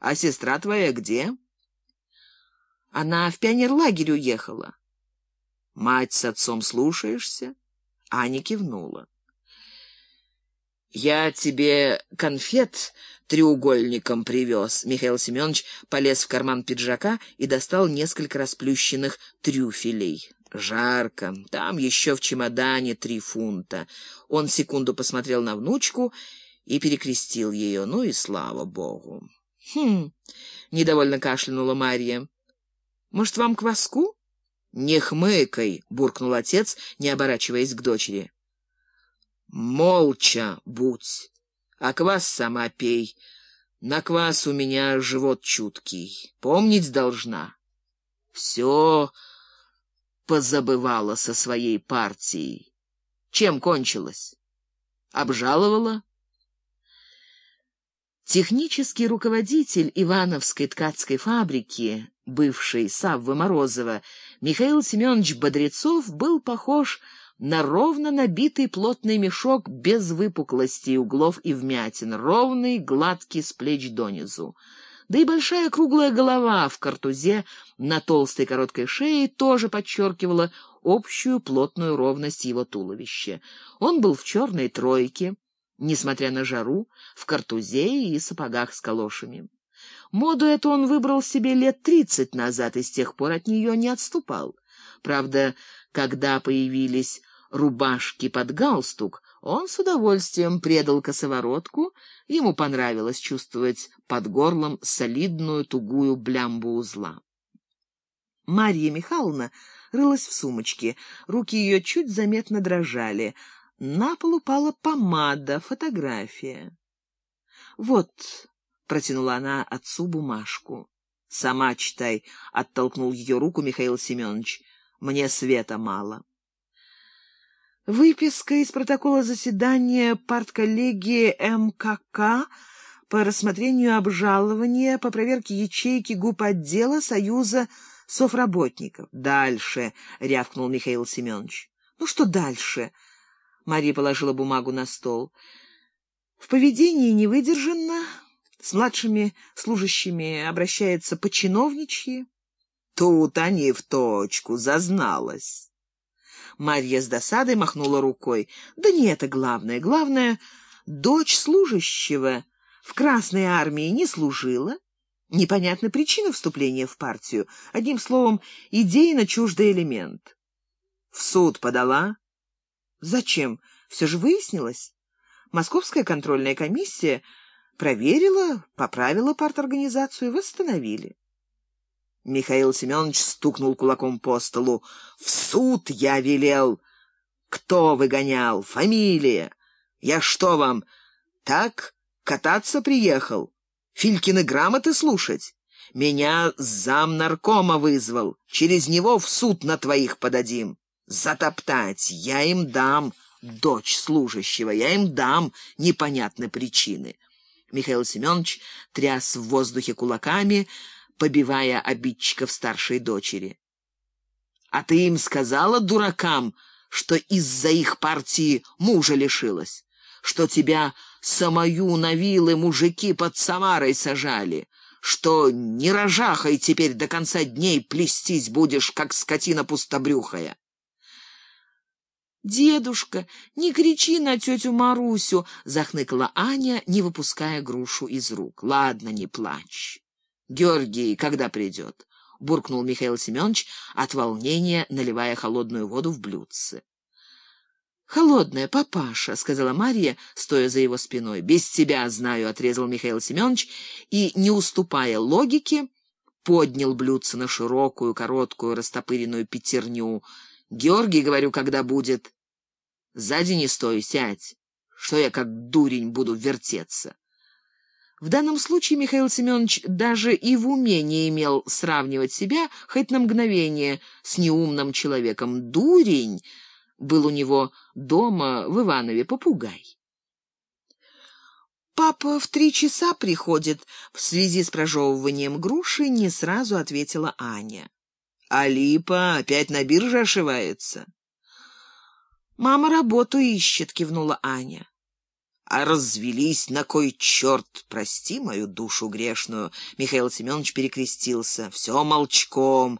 А сестра твоя где? Она в пионерлагерь уехала. Мать с отцом слушаешься? Аня кивнула. «Я тебе конфет треугольником привез». Михаил Семенович полез в карман пиджака и достал несколько расплющенных трюфелей. «Жарко. Там еще в чемодане три фунта». Он секунду посмотрел на внучку и перекрестил ее. Ну и слава богу. «Хм...» — недовольно кашлянула Марья. «Может, вам кваску?» «Не хмыкай!» — буркнул отец, не оборачиваясь к дочери. Молча будь, а квас сама пей. На квас у меня живот чуткий, помнить должна. Все позабывала со своей партией. Чем кончилось? Обжаловала? Технический руководитель Ивановской ткацкой фабрики, бывший Савва Морозова, Михаил Семенович Бодрецов был похож на ровно набитый плотный мешок без выпуклостей, углов и вмятин, ровный, гладкий с плеч донизу. Да и большая круглая голова в картузе на толстой короткой шее тоже подчеркивала общую плотную ровность его туловища. Он был в черной тройке, несмотря на жару, в картузе и сапогах с калошами. Моду эту он выбрал себе лет тридцать назад и с тех пор от нее не отступал. Правда, когда появились рубашки под галстук, он с удовольствием предал косоворотку, ему понравилось чувствовать под горлом солидную тугую блямбу узла. Марья Михайловна рылась в сумочке, руки ее чуть заметно дрожали. На пол упала помада, фотография. «Вот», — протянула она отцу бумажку. «Сама читай», — оттолкнул ее руку Михаил Семенович. «Мне света мало». Выписка из протокола заседания партколлегии МКК по рассмотрению обжалования по проверке ячейки губ отдела Союза софработников. «Дальше», — рявкнул Михаил Семенович. «Ну что дальше?» Мария положила бумагу на стол. «В поведении не выдержанно, с младшими служащими обращается по-чиновничьи». Тут они в точку, зазналась. Марья с досадой махнула рукой. «Да не это главное. Главное, дочь служащего в Красной армии не служила. Непонятна причина вступления в партию. Одним словом, идейно чуждый элемент». «В суд подала?» «Зачем? Все же выяснилось. Московская контрольная комиссия проверила, поправила парторганизацию, восстановили». Михаил Семенович стукнул кулаком по столу. «В суд я велел! Кто выгонял? Фамилия! Я что вам, так кататься приехал? Филькины грамоты слушать? Меня зам наркома вызвал. Через него в суд на твоих подадим. Затоптать я им дам, дочь служащего, я им дам непонятные причины». Михаил Семенович тряс в воздухе кулаками, побивая обидчиков старшей дочери. «А ты им сказала, дуракам, что из-за их партии мужа лишилась? Что тебя самою на вилы мужики под Самарой сажали? Что не рожахой теперь до конца дней плестись будешь, как скотина пустобрюхая?» «Дедушка, не кричи на тетю Марусю!» — захныкала Аня, не выпуская грушу из рук. «Ладно, не плачь. Георгий когда придет? — буркнул Михаил Семенович от волнения, наливая холодную воду в блюдце. «Холодная, папаша», — сказала Марья, стоя за его спиной. «Без тебя, знаю», — отрезал Михаил Семенович, и, не уступая логике, поднял блюдце на широкую, короткую, растопыренную пятерню. «Георгий, говорю, когда будет?» «Сзади не стой, сядь, что я как дурень буду вертеться». В данном случае Михаил Семенович даже и в уме не имел сравнивать себя хоть на мгновение с неумным человеком. Дурень был у него дома в Иванове попугай. «Папа в три часа приходит», — в связи с прожевыванием груши не сразу ответила Аня. «А Липа опять на бирже ошивается?» «Мама работу ищет», — кивнула Аня. А развелись на кой черт? Прости мою душу грешную. Михаил Семенович перекрестился. Все молчком.